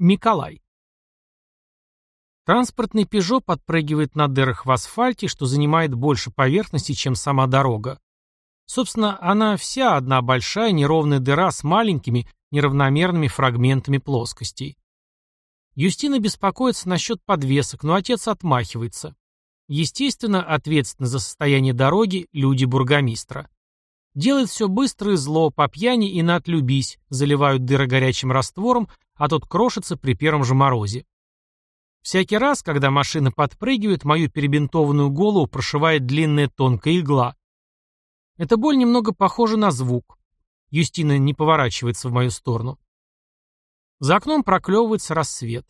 Миколай. Транспортный «Пежо» подпрыгивает на дырах в асфальте, что занимает больше поверхности, чем сама дорога. Собственно, она вся одна большая неровная дыра с маленькими, неравномерными фрагментами плоскостей. Юстина беспокоится насчет подвесок, но отец отмахивается. Естественно, ответственны за состояние дороги люди бургомистра. Делает все быстро и зло, по пьяни и на отлюбись, заливают дыры горячим раствором, а тот крошится при первом же морозе. Всякий раз, когда машина подпрыгивает, мою перебинтованную голову прошивает длинная тонкая игла. Эта боль немного похожа на звук. Юстина не поворачивается в мою сторону. За окном проклевывается рассвет.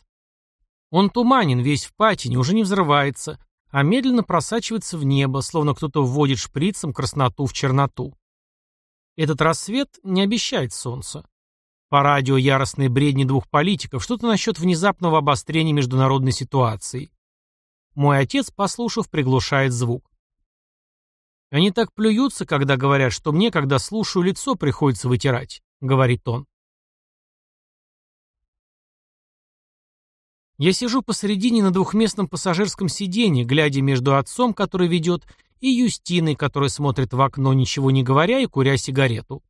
Он туманен, весь в патине, уже не взрывается, а медленно просачивается в небо, словно кто-то вводит шприцем красноту в черноту. Этот рассвет не обещает солнца. По радио яростные бредни двух политиков, что-то насчет внезапного обострения международной ситуации. Мой отец, послушав, приглушает звук. Они так плюются, когда говорят, что мне, когда слушаю, лицо приходится вытирать, говорит он. Я сижу посередине на двухместном пассажирском сиденье, глядя между отцом, который ведет, и Юстиной, которая смотрит в окно, ничего не говоря и куря сигарету.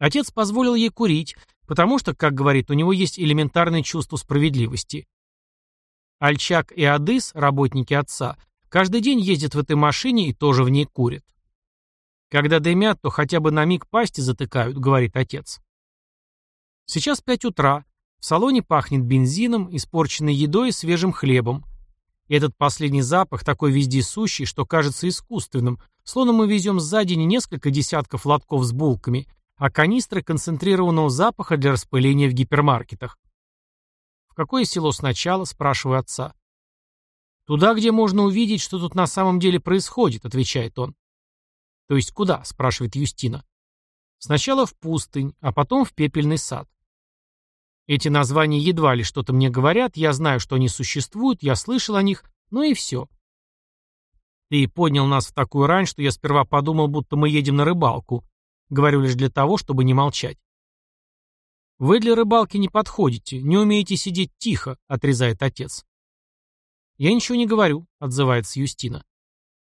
Отец позволил ей курить, потому что, как говорит, у него есть элементарное чувство справедливости. Альчак и Адыс, работники отца, каждый день ездят в этой машине и тоже в ней курят. Когда дымят, то хотя бы на миг пасти затыкают, говорит отец. Сейчас пять утра. В салоне пахнет бензином, испорченной едой и свежим хлебом. И этот последний запах такой вездесущий, что кажется искусственным, словно мы везем сзади не несколько десятков лотков с булками, а канистры концентрированного запаха для распыления в гипермаркетах. «В какое село сначала?» – спрашиваю отца. «Туда, где можно увидеть, что тут на самом деле происходит», – отвечает он. «То есть куда?» – спрашивает Юстина. «Сначала в пустынь, а потом в пепельный сад. Эти названия едва ли что-то мне говорят, я знаю, что они существуют, я слышал о них, ну и все. Ты поднял нас в такую рань, что я сперва подумал, будто мы едем на рыбалку. Говорю лишь для того, чтобы не молчать. Вы для рыбалки не подходите, не умеете сидеть тихо, отрезает отец. Я ничего не говорю, отзывается Юстина.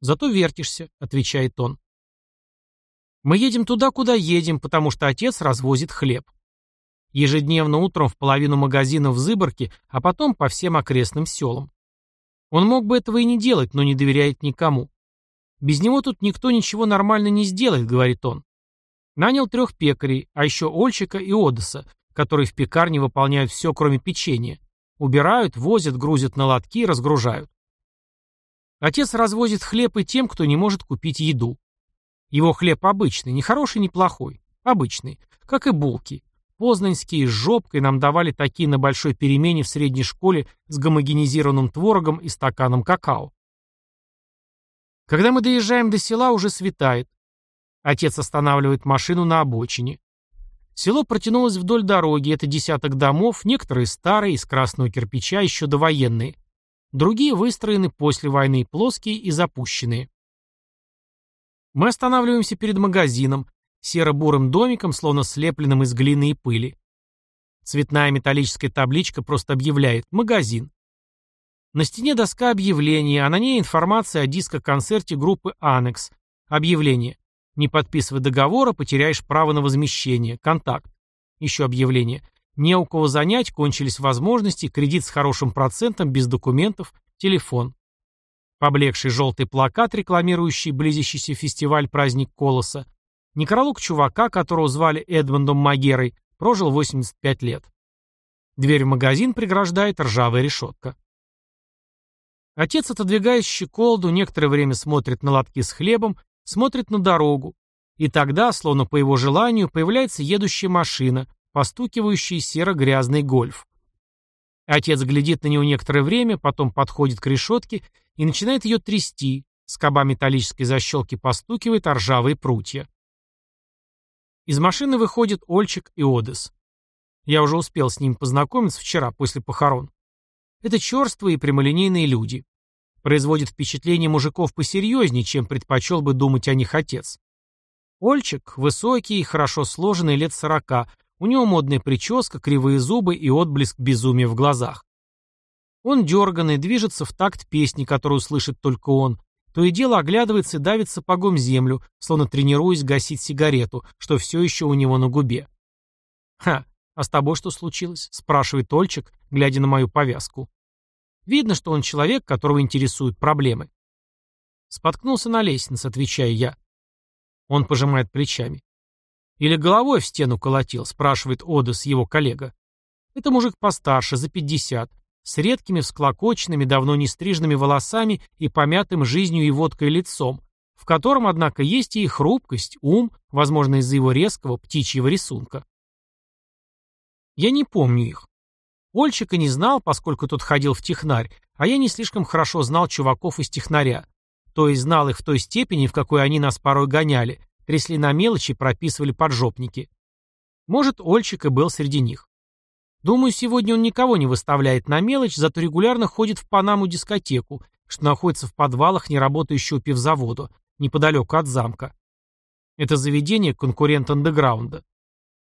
Зато вертишься, отвечает он. Мы едем туда, куда едем, потому что отец развозит хлеб. Ежедневно утром в половину магазинов в Зыборке, а потом по всем окрестным селам. Он мог бы этого и не делать, но не доверяет никому. Без него тут никто ничего нормально не сделает, говорит он. Нанял трех пекарей, а еще Ольчика и Одесса, которые в пекарне выполняют все, кроме печенья. Убирают, возят, грузят на лотки и разгружают. Отец развозит хлеб и тем, кто не может купить еду. Его хлеб обычный, не хороший, не плохой. Обычный, как и булки. Познанские с жопкой нам давали такие на большой перемене в средней школе с гомогенизированным творогом и стаканом какао. Когда мы доезжаем до села, уже светает. Отец останавливает машину на обочине. Село протянулось вдоль дороги, это десяток домов, некоторые старые, из красного кирпича, еще довоенные. Другие выстроены после войны, плоские и запущенные. Мы останавливаемся перед магазином, серо-бурым домиком, словно слепленным из глины и пыли. Цветная металлическая табличка просто объявляет «Магазин». На стене доска объявлений, а на ней информация о диско-концерте группы «Анекс». Объявление. Не подписывай договора, потеряешь право на возмещение. Контакт. Еще объявление. Не у кого занять, кончились возможности, кредит с хорошим процентом, без документов, телефон. Поблекший желтый плакат, рекламирующий близящийся фестиваль «Праздник Колоса», Некролог чувака, которого звали Эдмондом Магерой, прожил 85 лет. Дверь в магазин преграждает ржавая решетка. Отец отодвигает щеколду, некоторое время смотрит на лотки с хлебом, смотрит на дорогу. И тогда, словно по его желанию, появляется едущая машина, постукивающий серо-грязный гольф. Отец глядит на него некоторое время, потом подходит к решетке и начинает ее трясти, скоба металлической защелки постукивает о ржавые прутья. Из машины выходят Ольчик и Одес. Я уже успел с ним познакомиться вчера, после похорон. Это черствые и прямолинейные люди. Производит впечатление мужиков посерьезнее, чем предпочел бы думать о них отец. Ольчик – высокий, хорошо сложенный, лет сорока, У него модная прическа, кривые зубы и отблеск безумия в глазах. Он дерганный, движется в такт песни, которую слышит только он, то и дело оглядывается и давит сапогом землю, словно тренируясь гасить сигарету, что все еще у него на губе. «Ха, а с тобой что случилось?» — спрашивает Ольчик, глядя на мою повязку. Видно, что он человек, которого интересуют проблемы. Споткнулся на лестнице, отвечаю я. Он пожимает плечами. Или головой в стену колотил, спрашивает Одес, его коллега. Это мужик постарше, за пятьдесят, с редкими всклокоченными, давно не стриженными волосами и помятым жизнью и водкой лицом, в котором, однако, есть и хрупкость, ум, возможно, из-за его резкого птичьего рисунка. Я не помню их. Ольчика не знал, поскольку тот ходил в технарь, а я не слишком хорошо знал чуваков из технаря. То есть знал их в той степени, в какой они нас порой гоняли, трясли на мелочи прописывали поджопники. Может, Ольчик и был среди них. Думаю, сегодня он никого не выставляет на мелочь, зато регулярно ходит в Панаму дискотеку, что находится в подвалах неработающего пивзавода, неподалеку от замка. Это заведение конкурент андеграунда.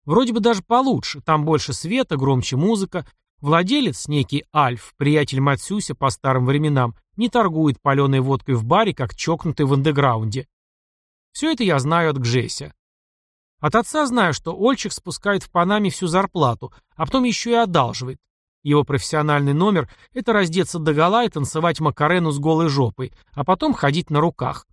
Вроде бы даже получше, там больше света, громче музыка. Владелец, некий Альф, приятель Матсюся по старым временам, не торгует паленой водкой в баре, как чокнутый в андеграунде. Все это я знаю от Гжеся. От отца знаю, что Ольчик спускает в Панаме всю зарплату, а потом еще и одалживает. Его профессиональный номер – это раздеться догола и танцевать макарену с голой жопой, а потом ходить на руках.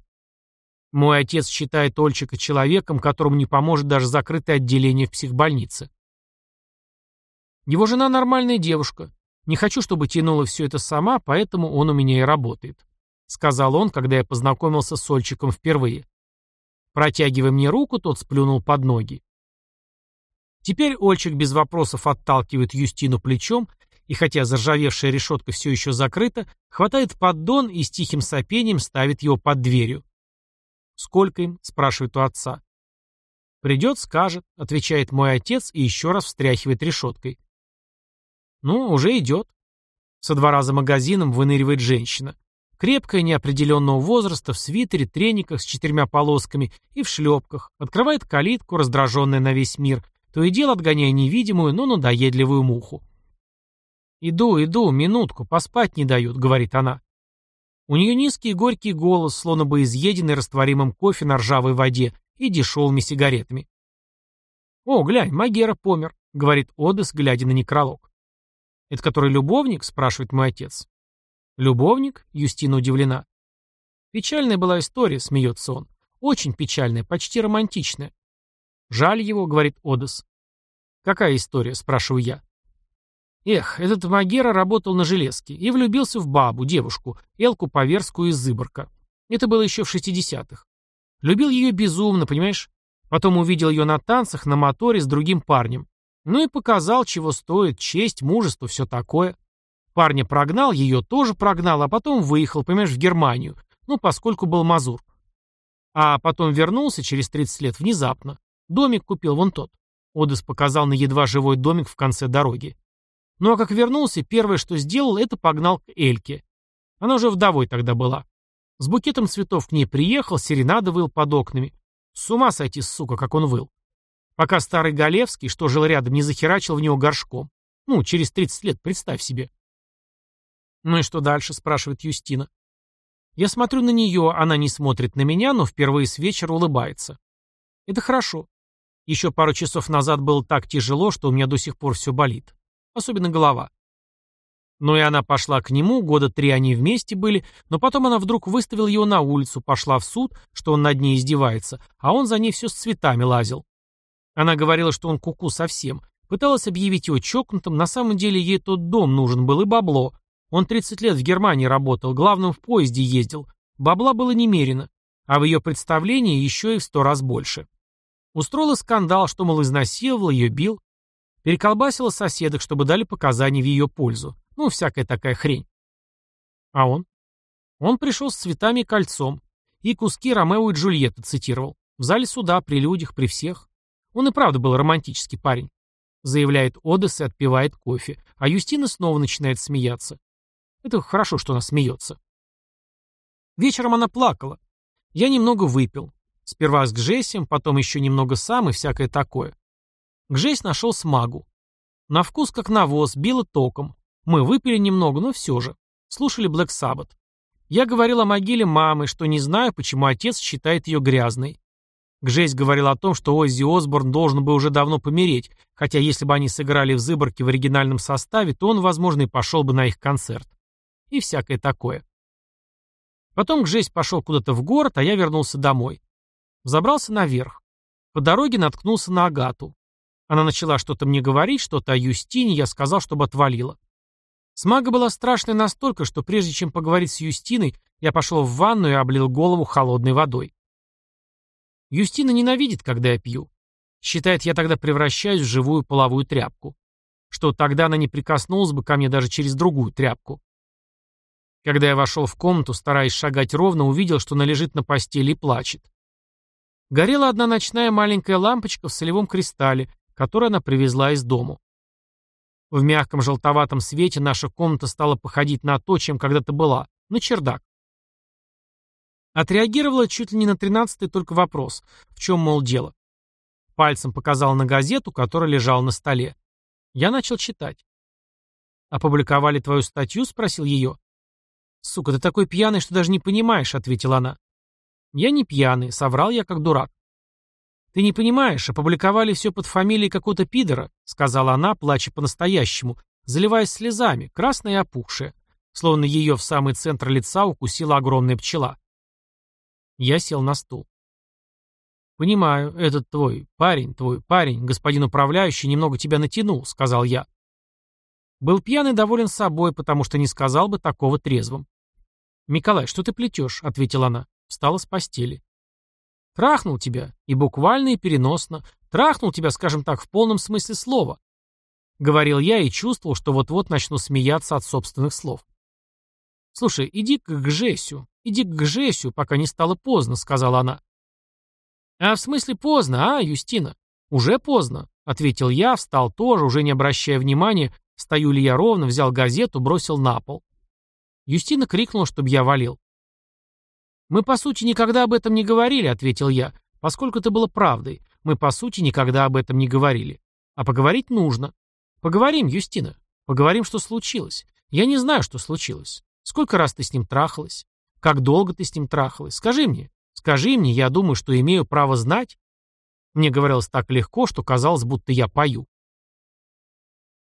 Мой отец считает Ольчика человеком, которому не поможет даже закрытое отделение в психбольнице. Его жена нормальная девушка. Не хочу, чтобы тянула все это сама, поэтому он у меня и работает. Сказал он, когда я познакомился с Ольчиком впервые. Протягивая мне руку, тот сплюнул под ноги. Теперь Ольчик без вопросов отталкивает Юстину плечом, и хотя заржавевшая решетка все еще закрыта, хватает поддон и с тихим сопением ставит его под дверью. «Сколько им?» — спрашивает у отца. «Придет, скажет», — отвечает мой отец и еще раз встряхивает решеткой. «Ну, уже идет». Со двора за магазином выныривает женщина. Крепкая, неопределенного возраста, в свитере, трениках с четырьмя полосками и в шлепках. Открывает калитку, раздраженная на весь мир, то и дело отгоняя невидимую, но надоедливую муху. «Иду, иду, минутку, поспать не дают», — говорит она. У нее низкий горький голос, словно бы изъеденный растворимым кофе на ржавой воде и дешевыми сигаретами. «О, глянь, Магера помер», — говорит Одес, глядя на некролог. «Это который любовник?» — спрашивает мой отец. «Любовник?» — Юстина удивлена. «Печальная была история», — смеется он. «Очень печальная, почти романтичная». «Жаль его», — говорит Одес. «Какая история?» — спрашиваю я. Эх, этот Магера работал на железке и влюбился в бабу, девушку, Элку Поверскую из Зыборка. Это было еще в 60-х. Любил ее безумно, понимаешь? Потом увидел ее на танцах, на моторе с другим парнем. Ну и показал, чего стоит, честь, мужество, все такое. Парня прогнал, ее тоже прогнал, а потом выехал, понимаешь, в Германию. Ну, поскольку был мазур. А потом вернулся через 30 лет внезапно. Домик купил вон тот. Одес показал на едва живой домик в конце дороги. Ну а как вернулся, первое, что сделал, это погнал к Эльке. Она уже вдовой тогда была. С букетом цветов к ней приехал, серенада выл под окнами. С ума сойти, сука, как он выл. Пока старый Галевский, что жил рядом, не захерачил в него горшком. Ну, через 30 лет, представь себе. «Ну и что дальше?» — спрашивает Юстина. Я смотрю на нее, она не смотрит на меня, но впервые с вечера улыбается. Это хорошо. Еще пару часов назад было так тяжело, что у меня до сих пор все болит. Особенно голова. Ну и она пошла к нему, года три они вместе были, но потом она вдруг выставила его на улицу, пошла в суд, что он над ней издевается, а он за ней все с цветами лазил. Она говорила, что он куку -ку совсем, пыталась объявить его чокнутым, на самом деле ей тот дом нужен был и бабло, он 30 лет в Германии работал, главным в поезде ездил. Бабла было немерено, а в ее представлении еще и в сто раз больше. Устроила скандал, что, мол, изнасиловал, ее бил. Переколбасила соседок, чтобы дали показания в ее пользу. Ну, всякая такая хрень. А он? Он пришел с цветами и кольцом. И куски Ромео и Джульетты цитировал. В зале суда, при людях, при всех. Он и правда был романтический парень. Заявляет Одесс и отпивает кофе. А Юстина снова начинает смеяться. Это хорошо, что она смеется. Вечером она плакала. Я немного выпил. Сперва с Гжесем, потом еще немного сам и всякое такое. Гжесь нашел смагу. На вкус как навоз, било током. Мы выпили немного, но все же. Слушали Black Sabbath. Я говорил о могиле мамы, что не знаю, почему отец считает ее грязной. Гжесь говорил о том, что Оззи Осборн должен бы уже давно помереть, хотя если бы они сыграли в Зыборке в оригинальном составе, то он, возможно, и пошел бы на их концерт. И всякое такое. Потом Гжесь пошел куда-то в город, а я вернулся домой. Забрался наверх. По дороге наткнулся на Агату. Она начала что-то мне говорить, что-то о Юстине, я сказал, чтобы отвалила. Смага была страшной настолько, что прежде чем поговорить с Юстиной, я пошел в ванну и облил голову холодной водой. Юстина ненавидит, когда я пью. Считает, я тогда превращаюсь в живую половую тряпку. Что тогда она не прикоснулась бы ко мне даже через другую тряпку. Когда я вошел в комнату, стараясь шагать ровно, увидел, что она лежит на постели и плачет. Горела одна ночная маленькая лампочка в солевом кристалле, которую она привезла из дому. В мягком желтоватом свете наша комната стала походить на то, чем когда-то была, на чердак. Отреагировала чуть ли не на тринадцатый только вопрос, в чем, мол, дело. Пальцем показал на газету, которая лежала на столе. Я начал читать. «Опубликовали твою статью?» — спросил ее. «Сука, ты такой пьяный, что даже не понимаешь», — ответила она. «Я не пьяный», — соврал я как дурак. «Ты не понимаешь, опубликовали все под фамилией какого-то пидора», — сказала она, плача по-настоящему, заливаясь слезами, красная и опухшая, словно ее в самый центр лица укусила огромная пчела. Я сел на стул. «Понимаю, этот твой парень, твой парень, господин управляющий, немного тебя натянул», — сказал я. Был пьян и доволен собой, потому что не сказал бы такого трезвым. «Миколай, что ты плетешь?» — ответила она. Встала с постели. «Трахнул тебя, и буквально, и переносно. Трахнул тебя, скажем так, в полном смысле слова». Говорил я и чувствовал, что вот-вот начну смеяться от собственных слов. «Слушай, иди к Гжесю, иди к Гжесю, пока не стало поздно», — сказала она. «А в смысле поздно, а, Юстина?» «Уже поздно», — ответил я, встал тоже, уже не обращая внимания, Стою ли я ровно, взял газету, бросил на пол. Юстина крикнула, чтобы я валил. «Мы, по сути, никогда об этом не говорили», — ответил я, поскольку это было правдой. Мы, по сути, никогда об этом не говорили. А поговорить нужно. Поговорим, Юстина. Поговорим, что случилось. Я не знаю, что случилось. Сколько раз ты с ним трахалась? Как долго ты с ним трахалась? Скажи мне. Скажи мне, я думаю, что имею право знать. Мне говорилось так легко, что казалось, будто я пою.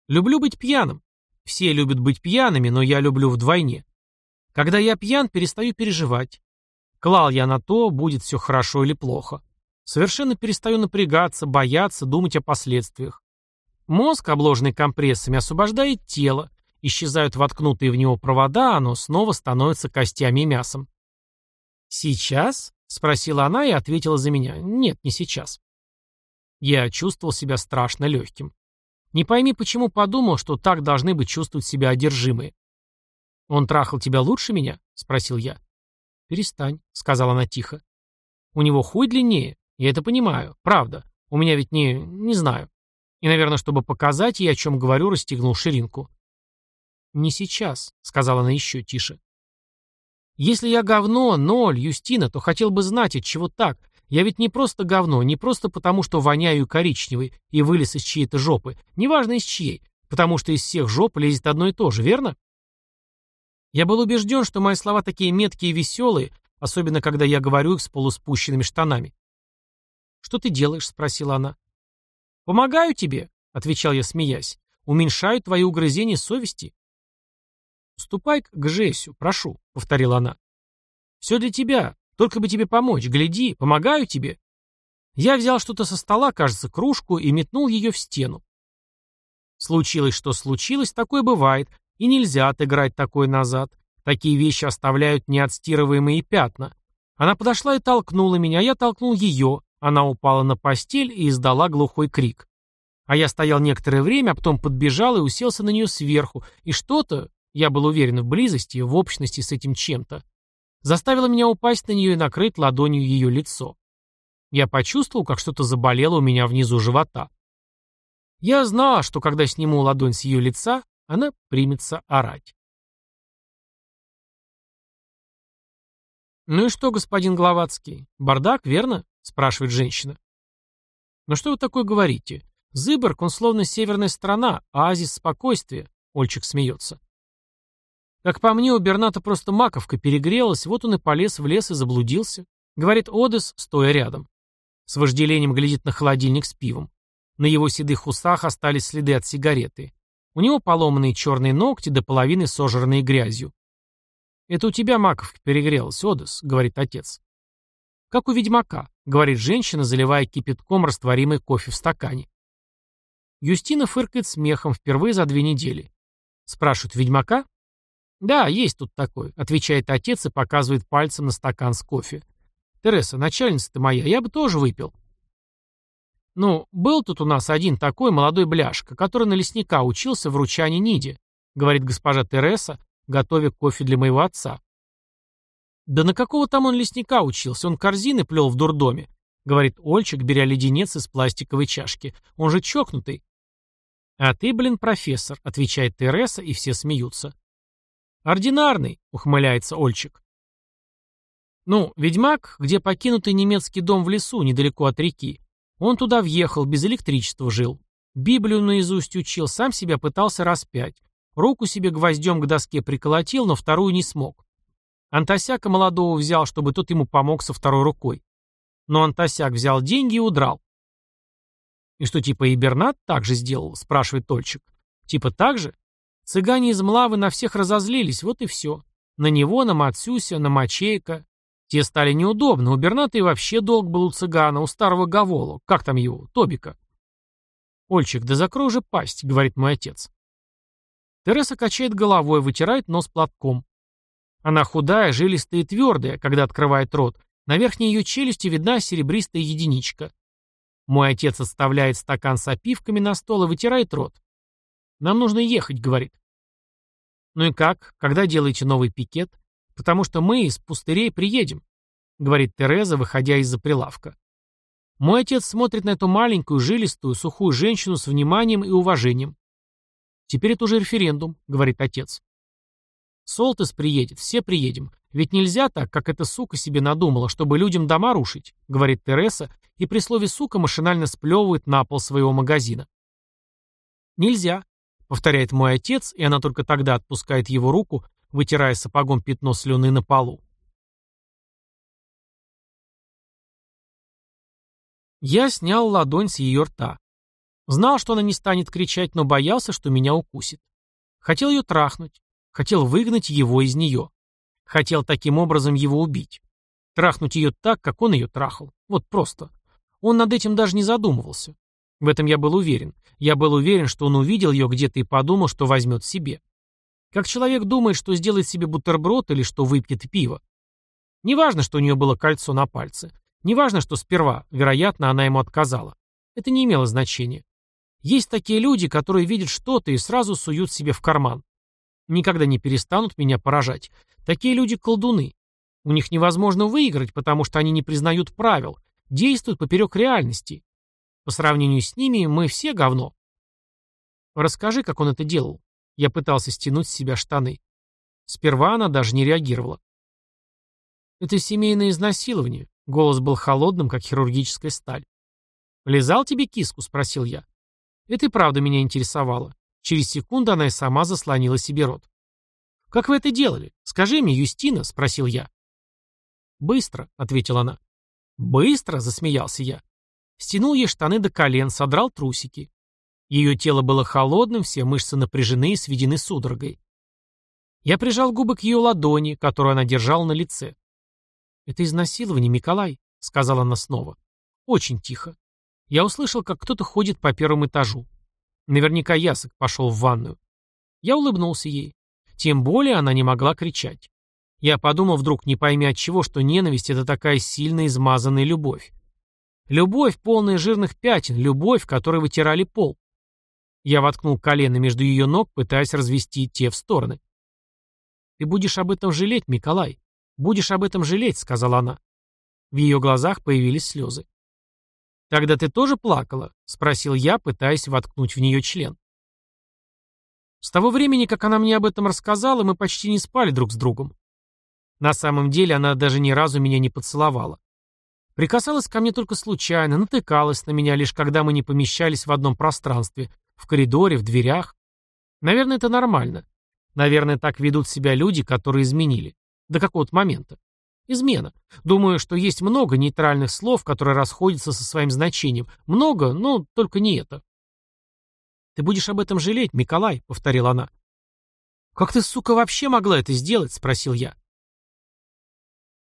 Люблю быть пьяным. Все любят быть пьяными, но я люблю вдвойне. Когда я пьян, перестаю переживать. Клал я на то, будет все хорошо или плохо. Совершенно перестаю напрягаться, бояться, думать о последствиях. Мозг, обложенный компрессами, освобождает тело, исчезают воткнутые в него провода, оно снова становится костями и мясом. «Сейчас?» — спросила она и ответила за меня. «Нет, не сейчас». Я чувствовал себя страшно легким. Не пойми, почему подумал, что так должны быть чувствовать себя одержимые. «Он трахал тебя лучше меня?» — спросил я. «Перестань», — сказала она тихо. «У него хуй длиннее. Я это понимаю. Правда. У меня ведь не... не знаю. И, наверное, чтобы показать ей, о чем говорю, расстегнул ширинку». «Не сейчас», — сказала она еще тише. «Если я говно, ноль, Юстина, то хотел бы знать, от чего так, я ведь не просто говно, не просто потому, что воняю коричневый и вылез из чьей-то жопы, неважно из чьей, потому что из всех жоп лезет одно и то же, верно? Я был убежден, что мои слова такие меткие и веселые, особенно когда я говорю их с полуспущенными штанами. «Что ты делаешь?» — спросила она. «Помогаю тебе», — отвечал я, смеясь. «Уменьшаю твои угрызения совести». «Ступай к Жесю, прошу», — повторила она. «Все для тебя. Только бы тебе помочь. Гляди, помогаю тебе. Я взял что-то со стола, кажется, кружку, и метнул ее в стену. Случилось, что случилось, такое бывает, и нельзя отыграть такое назад. Такие вещи оставляют неотстирываемые пятна. Она подошла и толкнула меня, я толкнул ее. Она упала на постель и издала глухой крик. А я стоял некоторое время, а потом подбежал и уселся на нее сверху, и что-то, я был уверен в близости, в общности с этим чем-то, заставила меня упасть на нее и накрыть ладонью ее лицо. Я почувствовал, как что-то заболело у меня внизу живота. Я знал, что когда сниму ладонь с ее лица, она примется орать. «Ну и что, господин Гловацкий, бардак, верно?» — спрашивает женщина. «Ну что вы такое говорите? Зыборг, он словно северная страна, оазис спокойствия. Ольчик смеется. Как по мне, у Берната просто маковка перегрелась, вот он и полез в лес и заблудился. Говорит Одес, стоя рядом. С вожделением глядит на холодильник с пивом. На его седых усах остались следы от сигареты. У него поломанные черные ногти до половины сожранные грязью. «Это у тебя маковка перегрелась, Одес», — говорит отец. «Как у ведьмака», — говорит женщина, заливая кипятком растворимый кофе в стакане. Юстина фыркает смехом впервые за две недели. Спрашивают, ведьмака? «Да, есть тут такой», — отвечает отец и показывает пальцем на стакан с кофе. «Тереса, начальница ты моя, я бы тоже выпил». «Ну, был тут у нас один такой молодой бляшка, который на лесника учился в ручане Ниде», — говорит госпожа Тереса, готовя кофе для моего отца. «Да на какого там он лесника учился? Он корзины плел в дурдоме», — говорит Ольчик, беря леденец из пластиковой чашки. «Он же чокнутый». «А ты, блин, профессор», — отвечает Тереса, и все смеются. «Ординарный», — ухмыляется Ольчик. Ну, ведьмак, где покинутый немецкий дом в лесу, недалеко от реки. Он туда въехал, без электричества жил. Библию наизусть учил, сам себя пытался распять. Руку себе гвоздем к доске приколотил, но вторую не смог. Антосяка молодого взял, чтобы тот ему помог со второй рукой. Но Антосяк взял деньги и удрал. «И что, типа и Бернат так же сделал?» – спрашивает Тольчик. «Типа так же?» Цыгане из Млавы на всех разозлились, вот и все. На него, на Мацюся, на Мачейка. Те стали неудобны. У Берната и вообще долг был у цыгана, у старого Гаволу. Как там его? Тобика. «Ольчик, да закрой же пасть», — говорит мой отец. Тереса качает головой, вытирает нос платком. Она худая, жилистая и твердая, когда открывает рот. На верхней ее челюсти видна серебристая единичка. Мой отец отставляет стакан с опивками на стол и вытирает рот. «Нам нужно ехать», — говорит. «Ну и как? Когда делаете новый пикет? Потому что мы из пустырей приедем», — говорит Тереза, выходя из-за прилавка. Мой отец смотрит на эту маленькую, жилистую, сухую женщину с вниманием и уважением. «Теперь это уже референдум», — говорит отец. «Солтес приедет, все приедем. Ведь нельзя так, как эта сука себе надумала, чтобы людям дома рушить», — говорит Тереса, и при слове «сука» машинально сплевывает на пол своего магазина. «Нельзя», — повторяет мой отец, и она только тогда отпускает его руку, вытирая сапогом пятно слюны на полу. Я снял ладонь с ее рта. Знал, что она не станет кричать, но боялся, что меня укусит. Хотел ее трахнуть. Хотел выгнать его из нее. Хотел таким образом его убить. Трахнуть ее так, как он ее трахал. Вот просто. Он над этим даже не задумывался. В этом я был уверен. Я был уверен, что он увидел ее где-то и подумал, что возьмет себе. Как человек думает, что сделает себе бутерброд или что выпьет пиво. Неважно, что у нее было кольцо на пальце. Неважно, что сперва, вероятно, она ему отказала. Это не имело значения. Есть такие люди, которые видят что-то и сразу суют себе в карман никогда не перестанут меня поражать. Такие люди колдуны. У них невозможно выиграть, потому что они не признают правил, действуют поперек реальности. По сравнению с ними мы все говно. Расскажи, как он это делал. Я пытался стянуть с себя штаны. Сперва она даже не реагировала. Это семейное изнасилование. Голос был холодным, как хирургическая сталь. «Лизал тебе киску?» — спросил я. Это и правда меня интересовало. Через секунду она и сама заслонила себе рот. «Как вы это делали? Скажи мне, Юстина», — спросил я. «Быстро», — ответила она. «Быстро?» — засмеялся я. Стянул ей штаны до колен, содрал трусики. Ее тело было холодным, все мышцы напряжены и сведены судорогой. Я прижал губы к ее ладони, которую она держала на лице. «Это изнасилование, Николай», — сказала она снова. Очень тихо. Я услышал, как кто-то ходит по первому этажу. Наверняка Ясок пошел в ванную. Я улыбнулся ей. Тем более она не могла кричать. Я подумал вдруг, не пойми от чего, что ненависть — это такая сильная измазанная любовь. Любовь, полная жирных пятен, любовь, которой вытирали пол. Я воткнул колено между ее ног, пытаясь развести те в стороны. «Ты будешь об этом жалеть, Николай. Будешь об этом жалеть», — сказала она. В ее глазах появились слезы. «Тогда ты тоже плакала?» — спросил я, пытаясь воткнуть в нее член. С того времени, как она мне об этом рассказала, мы почти не спали друг с другом. На самом деле она даже ни разу меня не поцеловала. Прикасалась ко мне только случайно, натыкалась на меня лишь когда мы не помещались в одном пространстве, в коридоре, в дверях. Наверное, это нормально. Наверное, так ведут себя люди, которые изменили. До какого-то момента. Измена. Думаю, что есть много нейтральных слов, которые расходятся со своим значением. Много, но только не это. «Ты будешь об этом жалеть, Миколай», — повторила она. «Как ты, сука, вообще могла это сделать?» — спросил я.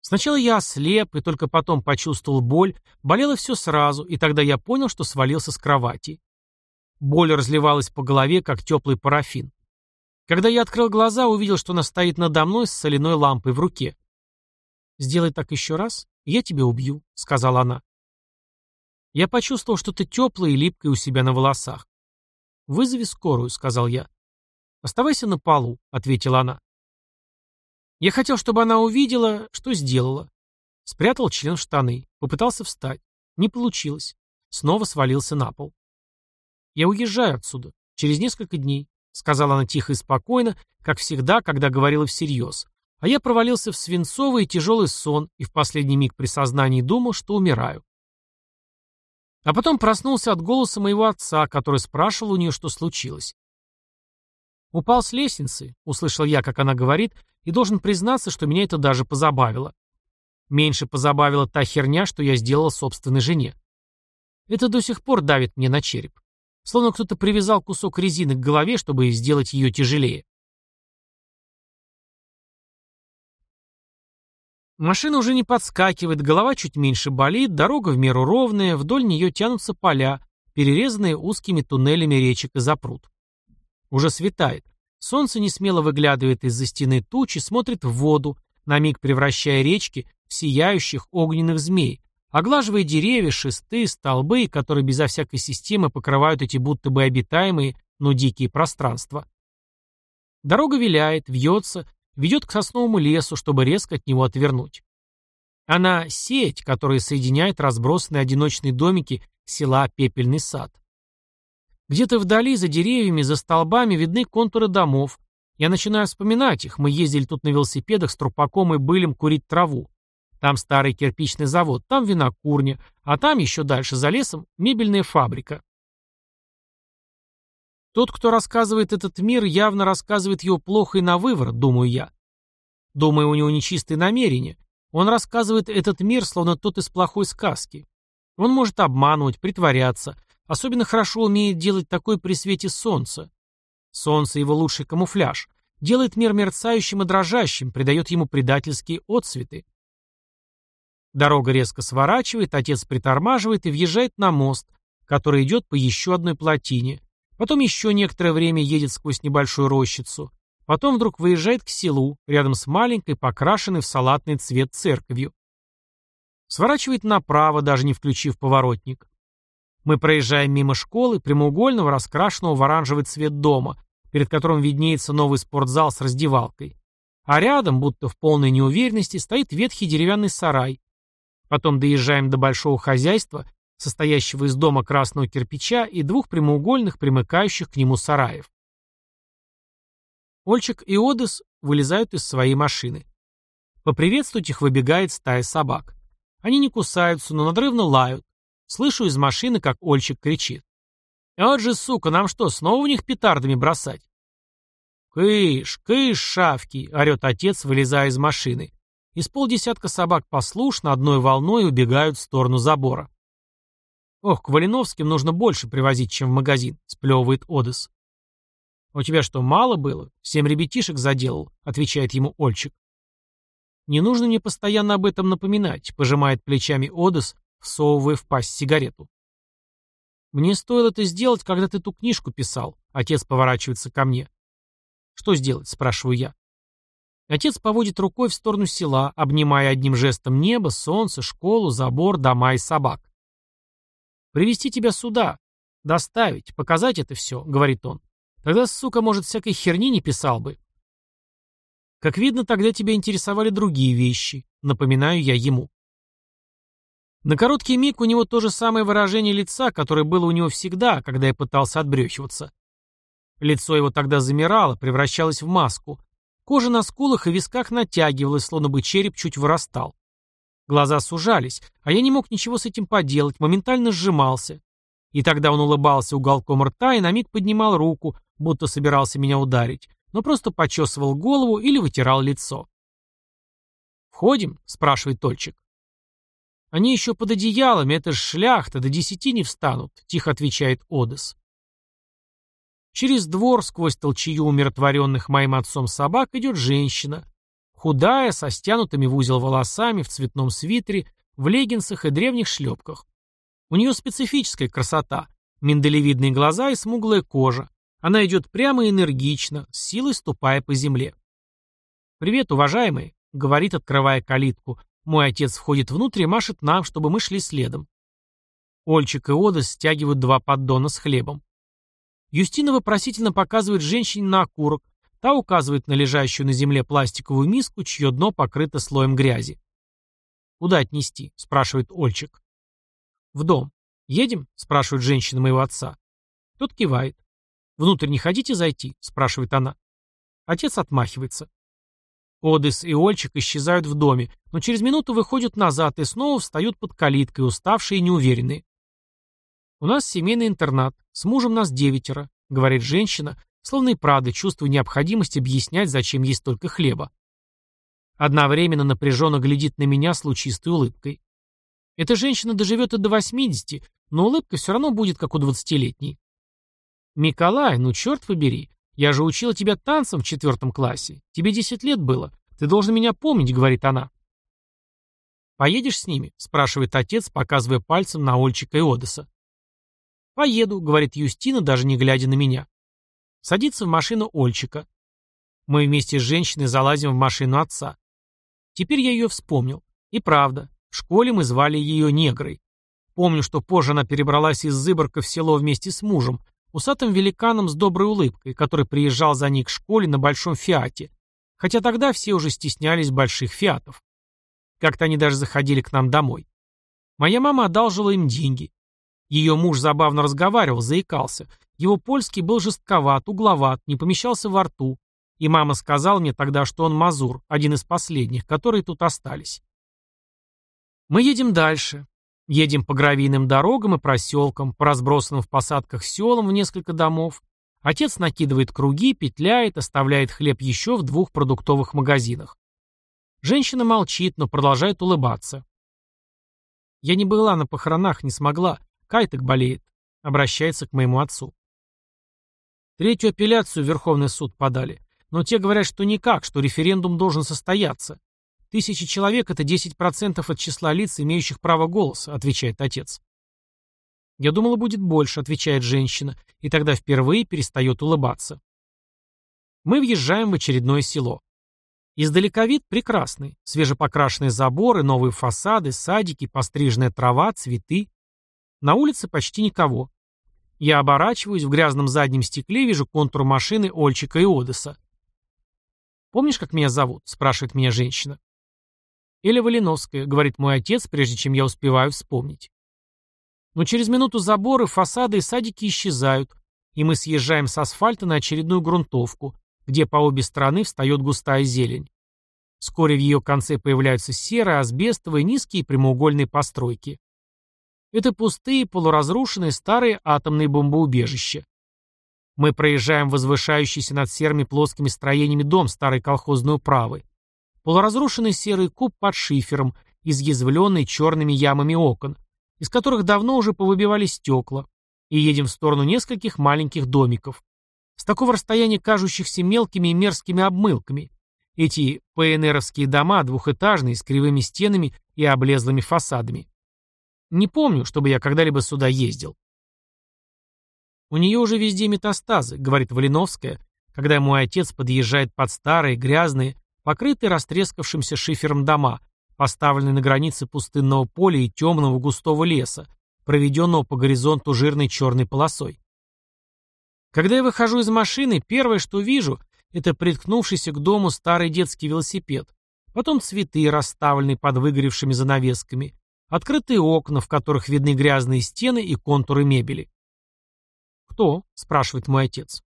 Сначала я ослеп, и только потом почувствовал боль, болело все сразу, и тогда я понял, что свалился с кровати. Боль разливалась по голове, как теплый парафин. Когда я открыл глаза, увидел, что она стоит надо мной с соляной лампой в руке. «Сделай так еще раз, я тебя убью», — сказала она. Я почувствовал что-то теплое и липкое у себя на волосах. «Вызови скорую», — сказал я. «Оставайся на полу», — ответила она. Я хотел, чтобы она увидела, что сделала. Спрятал член в штаны, попытался встать. Не получилось. Снова свалился на пол. «Я уезжаю отсюда. Через несколько дней», — сказала она тихо и спокойно, как всегда, когда говорила всерьез. А я провалился в свинцовый и тяжелый сон и в последний миг при сознании думал, что умираю. А потом проснулся от голоса моего отца, который спрашивал у нее, что случилось. «Упал с лестницы», — услышал я, как она говорит, и должен признаться, что меня это даже позабавило. Меньше позабавила та херня, что я сделал собственной жене. Это до сих пор давит мне на череп. Словно кто-то привязал кусок резины к голове, чтобы сделать ее тяжелее. Машина уже не подскакивает, голова чуть меньше болит, дорога в меру ровная, вдоль нее тянутся поля, перерезанные узкими туннелями речек и запрут. Уже светает. Солнце не смело выглядывает из-за стены тучи, смотрит в воду, на миг превращая речки в сияющих огненных змей, оглаживая деревья, шесты, столбы, которые безо всякой системы покрывают эти будто бы обитаемые, но дикие пространства. Дорога виляет, вьется, ведет к сосновому лесу, чтобы резко от него отвернуть. Она — сеть, которая соединяет разбросанные одиночные домики села Пепельный сад. Где-то вдали, за деревьями, за столбами видны контуры домов. Я начинаю вспоминать их. Мы ездили тут на велосипедах с трупаком и былем курить траву. Там старый кирпичный завод, там винокурня, а там еще дальше, за лесом, мебельная фабрика. Тот, кто рассказывает этот мир, явно рассказывает его плохо и на выворот, думаю я. Думаю, у него нечистые намерения. Он рассказывает этот мир, словно тот из плохой сказки. Он может обманывать, притворяться, Особенно хорошо умеет делать такой при свете солнца. Солнце — его лучший камуфляж. Делает мир мерцающим и дрожащим, придает ему предательские отцветы. Дорога резко сворачивает, отец притормаживает и въезжает на мост, который идет по еще одной плотине. Потом еще некоторое время едет сквозь небольшую рощицу. Потом вдруг выезжает к селу, рядом с маленькой, покрашенной в салатный цвет церковью. Сворачивает направо, даже не включив поворотник. Мы проезжаем мимо школы, прямоугольного, раскрашенного в оранжевый цвет дома, перед которым виднеется новый спортзал с раздевалкой. А рядом, будто в полной неуверенности, стоит ветхий деревянный сарай. Потом доезжаем до большого хозяйства, состоящего из дома красного кирпича и двух прямоугольных, примыкающих к нему сараев. Ольчик и Одес вылезают из своей машины. Поприветствовать их выбегает стая собак. Они не кусаются, но надрывно лают. Слышу из машины, как Ольчик кричит. «Вот же, сука, нам что, снова в них петардами бросать?» «Кыш, кыш, шавки!» — орет отец, вылезая из машины. Из полдесятка собак послушно одной волной убегают в сторону забора. «Ох, к Валиновским нужно больше привозить, чем в магазин», — сплевывает Одес. «У тебя что, мало было? Семь ребятишек заделал», — отвечает ему Ольчик. «Не нужно мне постоянно об этом напоминать», — пожимает плечами Одес, всовывая в пасть сигарету. «Мне стоило это сделать, когда ты ту книжку писал», — отец поворачивается ко мне. «Что сделать?» — спрашиваю я. Отец поводит рукой в сторону села, обнимая одним жестом небо, солнце, школу, забор, дома и собак. «Привести тебя сюда, доставить, показать это все», — говорит он. «Тогда, сука, может, всякой херни не писал бы». Как видно, тогда тебя интересовали другие вещи, напоминаю я ему. На короткий миг у него то же самое выражение лица, которое было у него всегда, когда я пытался отбрехиваться. Лицо его тогда замирало, превращалось в маску. Кожа на скулах и висках натягивалась, словно бы череп чуть вырастал. Глаза сужались, а я не мог ничего с этим поделать, моментально сжимался. И тогда он улыбался уголком рта и на миг поднимал руку, будто собирался меня ударить, но просто почесывал голову или вытирал лицо. «Входим?» — спрашивает Тольчик. «Они еще под одеялами, это ж шляхта, до десяти не встанут», — тихо отвечает Одес. Через двор, сквозь толчью умиротворенных моим отцом собак, идет женщина. Худая, со стянутыми в узел волосами, в цветном свитере, в леггинсах и древних шлепках. У нее специфическая красота, миндалевидные глаза и смуглая кожа. Она идет прямо и энергично, с силой ступая по земле. «Привет, уважаемые», — говорит, открывая калитку. Мой отец входит внутрь и машет нам, чтобы мы шли следом. Ольчик и Ода стягивают два поддона с хлебом. Юстина вопросительно показывает женщине на окурок, та указывает на лежащую на земле пластиковую миску, чье дно покрыто слоем грязи. «Куда отнести?» — спрашивает Ольчик. «В дом. Едем?» — спрашивает женщина моего отца. Тот кивает. «Внутрь не хотите зайти?» — спрашивает она. Отец отмахивается. Одес и Ольчик исчезают в доме, но через минуту выходят назад и снова встают под калиткой, уставшие и неуверенные. «У нас семейный интернат. С мужем нас девятеро», — говорит женщина, словно и правда чувствуя необходимость объяснять, зачем есть только хлеба. Одновременно напряженно глядит на меня с лучистой улыбкой. Эта женщина доживет и до 80, но улыбка все равно будет, как у двадцатилетней. «Миколай, ну черт побери, я же учила тебя танцам в четвертом классе. Тебе 10 лет было. Ты должен меня помнить», — говорит она. «Поедешь с ними?» — спрашивает отец, показывая пальцем на Ольчика и Одесса. «Поеду», — говорит Юстина, даже не глядя на меня. Садится в машину Ольчика. Мы вместе с женщиной залазим в машину отца. Теперь я ее вспомнил. И правда, в школе мы звали ее Негрой. Помню, что позже она перебралась из Зыборка в село вместе с мужем, усатым великаном с доброй улыбкой, который приезжал за ней к школе на большом фиате, хотя тогда все уже стеснялись больших фиатов. Как-то они даже заходили к нам домой. Моя мама одалжила им деньги. Ее муж забавно разговаривал, заикался. Его польский был жестковат, угловат, не помещался во рту. И мама сказала мне тогда, что он мазур, один из последних, которые тут остались. Мы едем дальше. Едем по гравийным дорогам и проселкам, по разбросанным в посадках селам в несколько домов. Отец накидывает круги, петляет, оставляет хлеб еще в двух продуктовых магазинах. Женщина молчит, но продолжает улыбаться. Я не была на похоронах, не смогла. Кайтек болеет. Обращается к моему отцу. Третью апелляцию в Верховный суд подали. Но те говорят, что никак, что референдум должен состояться. Тысячи человек – это 10% от числа лиц, имеющих право голоса, отвечает отец. Я думала, будет больше, отвечает женщина, и тогда впервые перестает улыбаться. Мы въезжаем в очередное село. Издалека вид прекрасный. Свежепокрашенные заборы, новые фасады, садики, постриженная трава, цветы. На улице почти никого. Я оборачиваюсь, в грязном заднем стекле вижу контур машины Ольчика и Одесса. «Помнишь, как меня зовут?» – спрашивает меня женщина. «Эля Валиновская», — говорит мой отец, прежде чем я успеваю вспомнить. Но через минуту заборы, фасады и садики исчезают, и мы съезжаем с асфальта на очередную грунтовку, где по обе стороны встает густая зелень. Вскоре в ее конце появляются серые, асбестовые, низкие прямоугольные постройки. Это пустые, полуразрушенные старые атомные бомбоубежища. Мы проезжаем возвышающийся над серыми плоскими строениями дом старой колхозной управы. Полуразрушенный серый куб под шифером, изъязвленный черными ямами окон, из которых давно уже повыбивали стекла, и едем в сторону нескольких маленьких домиков. С такого расстояния кажущихся мелкими и мерзкими обмылками. Эти ПНРовские дома двухэтажные, с кривыми стенами и облезлыми фасадами. Не помню, чтобы я когда-либо сюда ездил. «У нее уже везде метастазы», — говорит Валиновская, когда мой отец подъезжает под старые, грязные, покрытые растрескавшимся шифером дома, поставленные на границе пустынного поля и темного густого леса, проведенного по горизонту жирной черной полосой. Когда я выхожу из машины, первое, что вижу, это приткнувшийся к дому старый детский велосипед, потом цветы, расставленные под выгоревшими занавесками, Открытые окна, в которых видны грязные стены и контуры мебели. «Кто?» – спрашивает мой отец.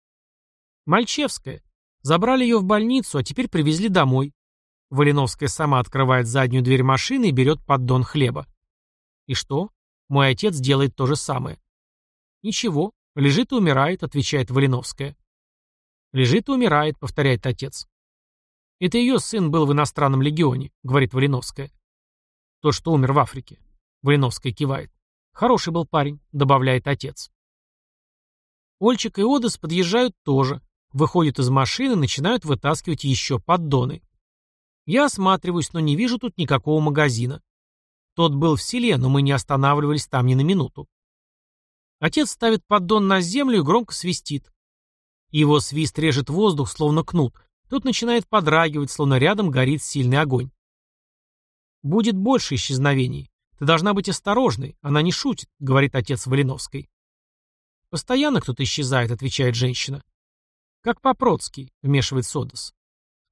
«Мальчевская. Забрали ее в больницу, а теперь привезли домой. Валиновская сама открывает заднюю дверь машины и берет поддон хлеба. И что? Мой отец делает то же самое. Ничего, лежит и умирает, отвечает Валиновская. Лежит и умирает, повторяет отец. Это ее сын был в иностранном легионе, говорит Валиновская. То, что умер в Африке. Валиновская кивает. Хороший был парень, добавляет отец. Ольчик и Одес подъезжают тоже, выходят из машины, начинают вытаскивать еще поддоны. Я осматриваюсь, но не вижу тут никакого магазина. Тот был в селе, но мы не останавливались там ни на минуту. Отец ставит поддон на землю и громко свистит. Его свист режет воздух, словно кнут. Тут начинает подрагивать, словно рядом горит сильный огонь. Будет больше исчезновений. Ты должна быть осторожной. Она не шутит, говорит отец Валиновской. Постоянно кто-то исчезает, отвечает женщина. Как Попроцкий, вмешивает Содос.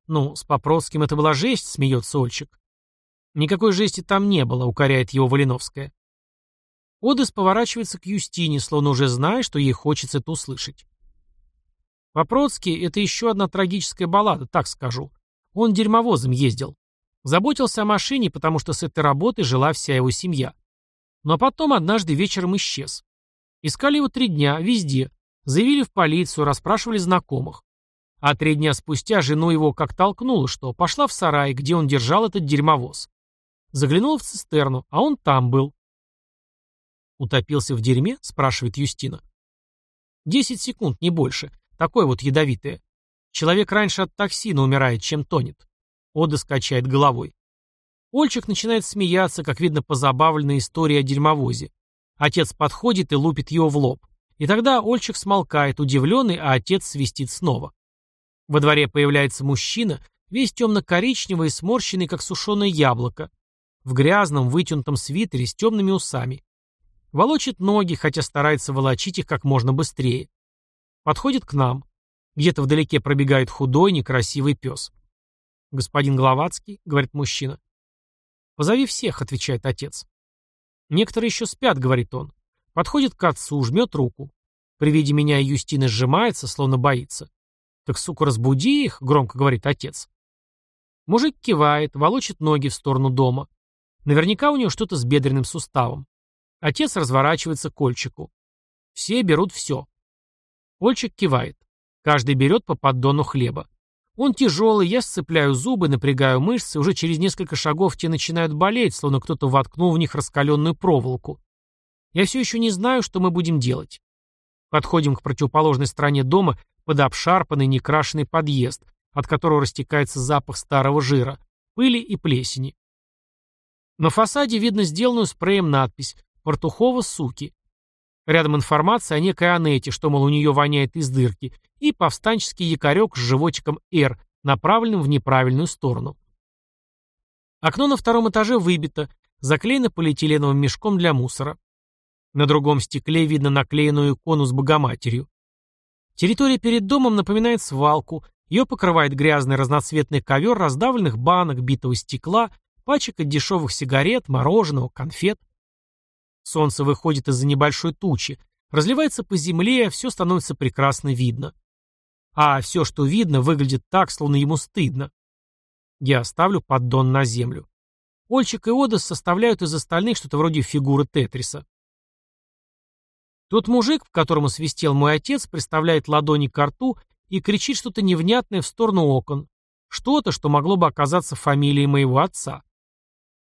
Ну, с Попроцким это была жесть, смеется Ольчик. Никакой жести там не было, укоряет его Валиновская. Одес поворачивается к Юстине, словно уже зная, что ей хочется это услышать. Попроцкий — это еще одна трагическая баллада, так скажу. Он дерьмовозом ездил. Заботился о машине, потому что с этой работы жила вся его семья. Но потом однажды вечером исчез. Искали его три дня, везде. Заявили в полицию, расспрашивали знакомых. А три дня спустя жену его как толкнуло, что пошла в сарай, где он держал этот дерьмовоз. Заглянула в цистерну, а он там был. «Утопился в дерьме?» – спрашивает Юстина. «Десять секунд, не больше. Такое вот ядовитое. Человек раньше от токсина умирает, чем тонет. Ода скачает головой. Ольчик начинает смеяться, как видно позабавленная история о дерьмовозе. Отец подходит и лупит его в лоб. И тогда Ольчик смолкает, удивленный, а отец свистит снова. Во дворе появляется мужчина, весь темно-коричневый и сморщенный, как сушеное яблоко, в грязном, вытянутом свитере с темными усами. Волочит ноги, хотя старается волочить их как можно быстрее. Подходит к нам. Где-то вдалеке пробегает худой, некрасивый пес. «Господин Гловацкий», — говорит мужчина. «Позови всех», — отвечает отец. «Некоторые еще спят», — говорит он. Подходит к отцу, жмет руку. При виде меня Юстина сжимается, словно боится. «Так, сука, разбуди их», — громко говорит отец. Мужик кивает, волочит ноги в сторону дома. Наверняка у него что-то с бедренным суставом. Отец разворачивается к Ольчику. Все берут все. Ольчик кивает. Каждый берет по поддону хлеба. Он тяжелый, я сцепляю зубы, напрягаю мышцы, уже через несколько шагов те начинают болеть, словно кто-то воткнул в них раскаленную проволоку. Я все еще не знаю, что мы будем делать. Подходим к противоположной стороне дома под обшарпанный некрашенный подъезд, от которого растекается запах старого жира, пыли и плесени. На фасаде видно сделанную спреем надпись «Портухова, суки». Рядом информация о некой Анете, что, мол, у нее воняет из дырки, и повстанческий якорек с животиком «Р», направленным в неправильную сторону. Окно на втором этаже выбито, заклеено полиэтиленовым мешком для мусора. На другом стекле видно наклеенную икону с Богоматерью. Территория перед домом напоминает свалку, ее покрывает грязный разноцветный ковер раздавленных банок, битого стекла, пачек от дешевых сигарет, мороженого, конфет. Солнце выходит из-за небольшой тучи, разливается по земле, все становится прекрасно видно. А все, что видно, выглядит так, словно ему стыдно. Я ставлю поддон на землю. Ольчик и Одас составляют из остальных что-то вроде фигуры Тетриса. Тот мужик, в котором свистел мой отец, приставляет ладони к рту и кричит что-то невнятное в сторону окон. Что-то, что могло бы оказаться фамилией моего отца.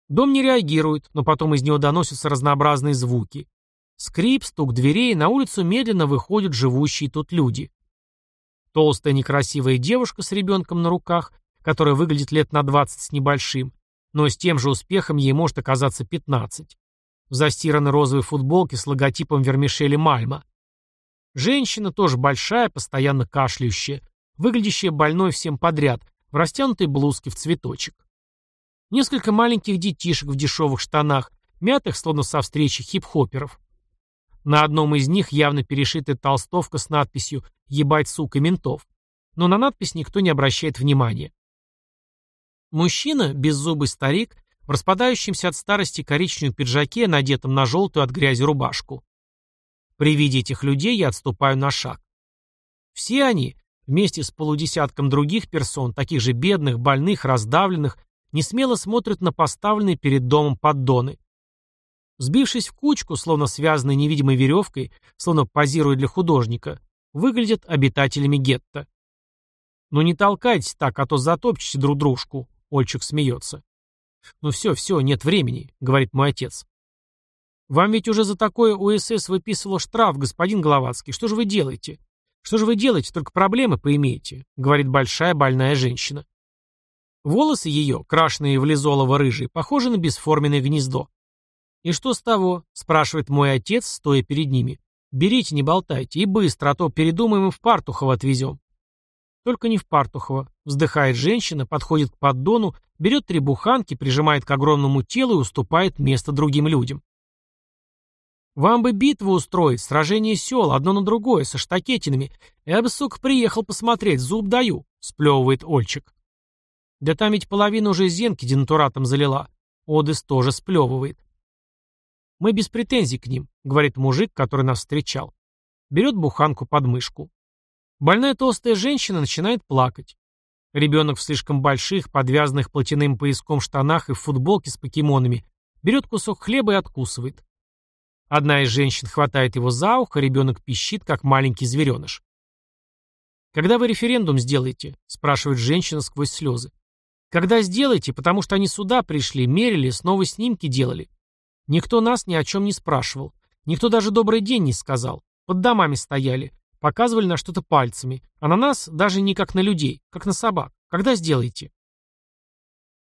Дом не реагирует, но потом из него доносятся разнообразные звуки. Скрип, стук дверей, на улицу медленно выходят живущие тут люди. Толстая некрасивая девушка с ребенком на руках, которая выглядит лет на 20 с небольшим, но с тем же успехом ей может оказаться 15. В застиранной розовой футболке с логотипом вермишели Мальма. Женщина, тоже большая, постоянно кашляющая, выглядящая больной всем подряд, в растянутой блузке в цветочек. Несколько маленьких детишек в дешевых штанах, мятых, словно со встречи хип-хоперов. На одном из них явно перешитая толстовка с надписью «Ебать, сука, ментов». Но на надпись никто не обращает внимания. Мужчина, беззубый старик, в распадающемся от старости коричневом пиджаке, надетом на желтую от грязи рубашку. При виде этих людей я отступаю на шаг. Все они, вместе с полудесятком других персон, таких же бедных, больных, раздавленных, не смело смотрят на поставленные перед домом поддоны. Сбившись в кучку, словно связанные невидимой веревкой, словно позируя для художника, выглядят обитателями гетто. «Ну не толкайтесь так, а то затопчете друг дружку», — Ольчик смеется. «Ну все, все, нет времени», — говорит мой отец. «Вам ведь уже за такое УСС выписывал штраф, господин Головацкий. Что же вы делаете? Что же вы делаете, только проблемы поимеете», — говорит большая больная женщина. Волосы ее, крашеные в лизолово-рыжие, похожи на бесформенное гнездо. «И что с того?» — спрашивает мой отец, стоя перед ними. «Берите, не болтайте, и быстро, а то передумаем и в Партухово отвезем». Только не в Партухово. Вздыхает женщина, подходит к поддону, берет три буханки, прижимает к огромному телу и уступает место другим людям. Вам бы битву устроить, сражение сел, одно на другое, со штакетинами. Я бы, сука, приехал посмотреть, зуб даю, сплевывает Ольчик. Да там ведь половина уже зенки денатуратом залила. Одес тоже сплевывает. Мы без претензий к ним, говорит мужик, который нас встречал. Берет буханку под мышку. Больная толстая женщина начинает плакать. Ребенок в слишком больших, подвязанных платяным пояском штанах и в футболке с покемонами берет кусок хлеба и откусывает. Одна из женщин хватает его за ухо, ребенок пищит, как маленький звереныш. «Когда вы референдум сделаете?» – спрашивает женщина сквозь слезы. «Когда сделаете, потому что они сюда пришли, мерили, снова снимки делали. Никто нас ни о чем не спрашивал. Никто даже добрый день не сказал. Под домами стояли. Показывали на что-то пальцами. А на нас даже не как на людей, как на собак. Когда сделаете?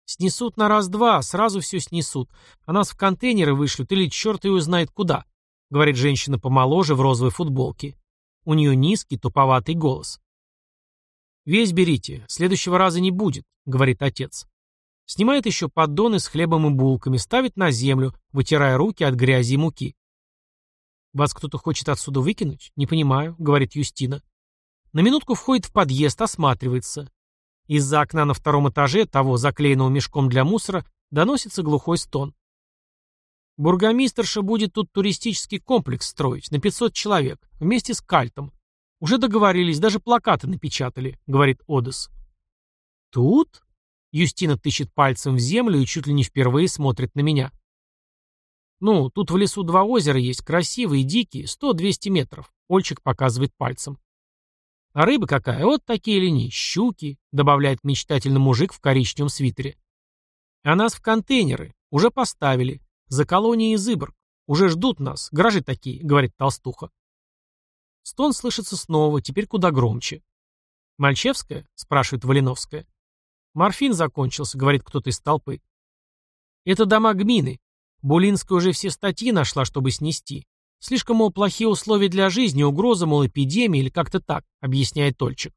Снесут на раз-два, сразу все снесут. А нас в контейнеры вышлют или черт его знает куда, говорит женщина помоложе в розовой футболке. У нее низкий, туповатый голос. «Весь берите, следующего раза не будет», — говорит отец. Снимает еще поддоны с хлебом и булками, ставит на землю, вытирая руки от грязи и муки. «Вас кто-то хочет отсюда выкинуть? Не понимаю», — говорит Юстина. На минутку входит в подъезд, осматривается. Из-за окна на втором этаже, того, заклеенного мешком для мусора, доносится глухой стон. Бургомистрша будет тут туристический комплекс строить, на 500 человек, вместе с кальтом. Уже договорились, даже плакаты напечатали, говорит Одес. Тут? Юстина тыщет пальцем в землю и чуть ли не впервые смотрит на меня. Ну, тут в лесу два озера есть, красивые, дикие, сто-двести метров. Ольчик показывает пальцем. А рыба какая, вот такие линии, щуки, добавляет мечтательно мужик в коричневом свитере. А нас в контейнеры, уже поставили, за колонией Зыбр. Уже ждут нас, гаражи такие, говорит толстуха. Стон слышится снова, теперь куда громче. «Мальчевская?» — спрашивает Валиновская. «Морфин закончился», — говорит кто-то из толпы. «Это дома гмины. Булинская уже все статьи нашла, чтобы снести. Слишком, мол, плохие условия для жизни, угроза, мол, эпидемии или как-то так», — объясняет Тольчик.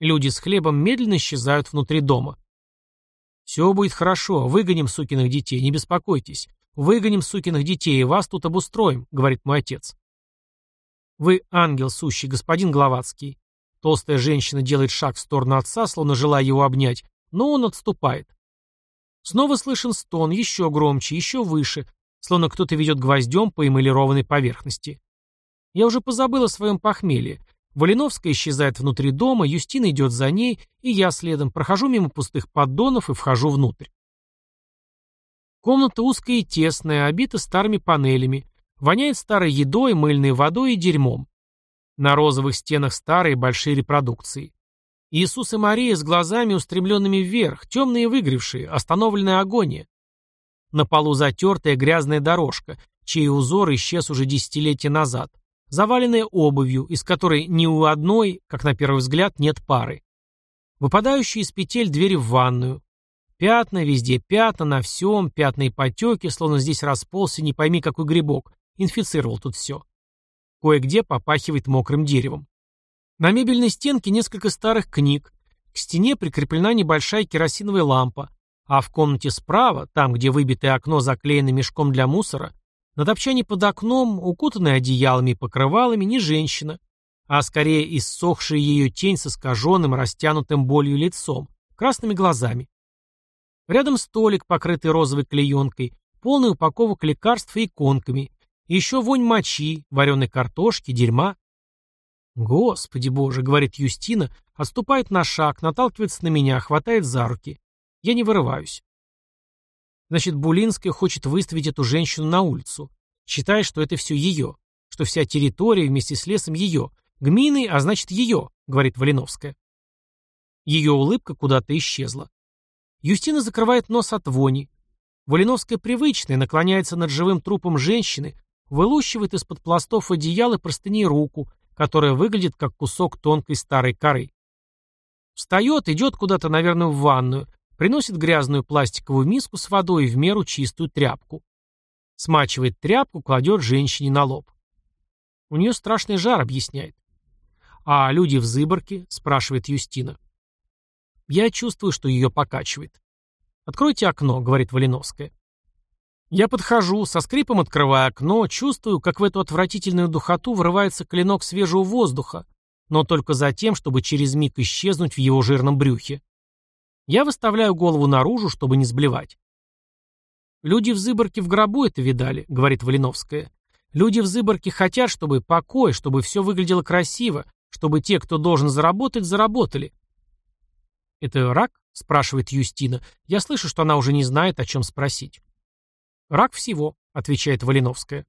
Люди с хлебом медленно исчезают внутри дома. «Все будет хорошо, выгоним сукиных детей, не беспокойтесь. Выгоним сукиных детей и вас тут обустроим», — говорит мой отец. «Вы ангел сущий, господин Гловацкий. Толстая женщина делает шаг в сторону отца, словно желая его обнять, но он отступает. Снова слышен стон, еще громче, еще выше, словно кто-то ведет гвоздем по эмалированной поверхности. Я уже позабыл о своем похмелье. Валиновская исчезает внутри дома, Юстина идет за ней, и я следом прохожу мимо пустых поддонов и вхожу внутрь. Комната узкая и тесная, обита старыми панелями. Воняет старой едой, мыльной водой и дерьмом. На розовых стенах старые большие репродукции. Иисус и Мария с глазами, устремленными вверх, темные выгревшие, остановленная агония. На полу затертая грязная дорожка, чей узор исчез уже десятилетия назад, заваленная обувью, из которой ни у одной, как на первый взгляд, нет пары. Выпадающие из петель двери в ванную. Пятна, везде пятна, на всем, пятна и потеки, словно здесь расползся не пойми какой грибок, инфицировал тут все. Кое-где попахивает мокрым деревом. На мебельной стенке несколько старых книг. К стене прикреплена небольшая керосиновая лампа. А в комнате справа, там, где выбитое окно заклеено мешком для мусора, на топчане под окном, укутанной одеялами и покрывалами, не женщина, а скорее иссохшая ее тень с искаженным, растянутым болью лицом, красными глазами. Рядом столик, покрытый розовой клеенкой, полный упаковок лекарств и иконками, еще вонь мочи, вареной картошки, дерьма. «Господи боже», — говорит Юстина, отступает на шаг, наталкивается на меня, хватает за руки. Я не вырываюсь. Значит, Булинская хочет выставить эту женщину на улицу, считая, что это все ее, что вся территория вместе с лесом ее, гминой, а значит ее, говорит Валиновская. Ее улыбка куда-то исчезла. Юстина закрывает нос от вони. Валиновская привычная, наклоняется над живым трупом женщины, вылущивает из-под пластов одеял и простыней руку, которая выглядит как кусок тонкой старой коры. Встает, идет куда-то, наверное, в ванную, приносит грязную пластиковую миску с водой и в меру чистую тряпку. Смачивает тряпку, кладет женщине на лоб. У нее страшный жар, объясняет. «А люди в Зыборке?» – спрашивает Юстина. Я чувствую, что ее покачивает. «Откройте окно», — говорит Валиновская. Я подхожу, со скрипом открываю окно, чувствую, как в эту отвратительную духоту врывается клинок свежего воздуха, но только за тем, чтобы через миг исчезнуть в его жирном брюхе. Я выставляю голову наружу, чтобы не сблевать. «Люди в Зыборке в гробу это видали», — говорит Валиновская. «Люди в Зыборке хотят, чтобы покой, чтобы все выглядело красиво, чтобы те, кто должен заработать, заработали. «Это рак?» — спрашивает Юстина. Я слышу, что она уже не знает, о чем спросить. «Рак всего», — отвечает Валиновская.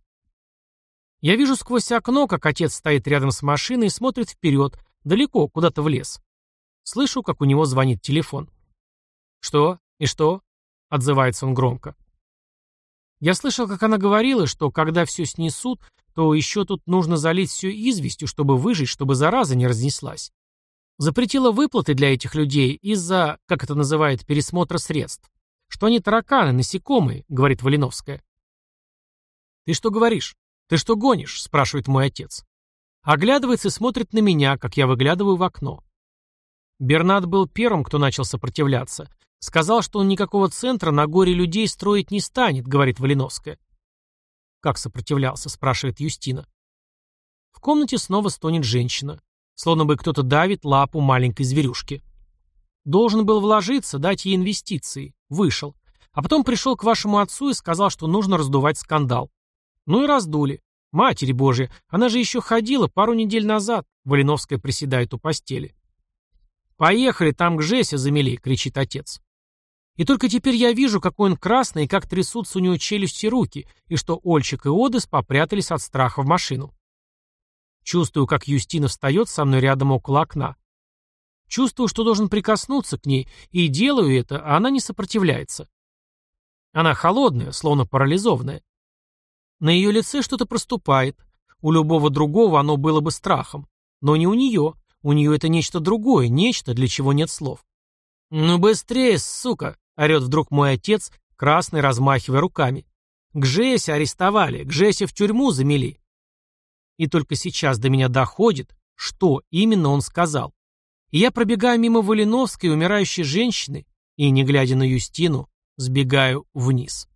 Я вижу сквозь окно, как отец стоит рядом с машиной и смотрит вперед, далеко, куда-то в лес. Слышу, как у него звонит телефон. «Что? И что?» — отзывается он громко. Я слышал, как она говорила, что когда все снесут, то еще тут нужно залить все известью, чтобы выжить, чтобы зараза не разнеслась. Запретила выплаты для этих людей из-за, как это называют, пересмотра средств. Что они тараканы, насекомые, говорит Валиновская. Ты что говоришь? Ты что гонишь? спрашивает мой отец. Оглядывается и смотрит на меня, как я выглядываю в окно. Бернат был первым, кто начал сопротивляться. Сказал, что он никакого центра на горе людей строить не станет, говорит Валиновская. Как сопротивлялся, спрашивает Юстина. В комнате снова стонет женщина словно бы кто-то давит лапу маленькой зверюшки. Должен был вложиться, дать ей инвестиции. Вышел. А потом пришел к вашему отцу и сказал, что нужно раздувать скандал. Ну и раздули. Матери Божья, она же еще ходила пару недель назад. Валиновская приседает у постели. «Поехали, там к Жесе замели!» — кричит отец. И только теперь я вижу, какой он красный и как трясутся у него челюсти и руки, и что Ольчик и Одес попрятались от страха в машину. Чувствую, как Юстина встает со мной рядом около окна. Чувствую, что должен прикоснуться к ней, и делаю это, а она не сопротивляется. Она холодная, словно парализованная. На ее лице что-то проступает. У любого другого оно было бы страхом. Но не у нее. У нее это нечто другое, нечто, для чего нет слов. «Ну быстрее, сука!» — орет вдруг мой отец, красный, размахивая руками. «К Жесе арестовали, к Жесе в тюрьму замели. И только сейчас до меня доходит, что именно он сказал. И я пробегаю мимо Валиновской, умирающей женщины, и, не глядя на Юстину, сбегаю вниз.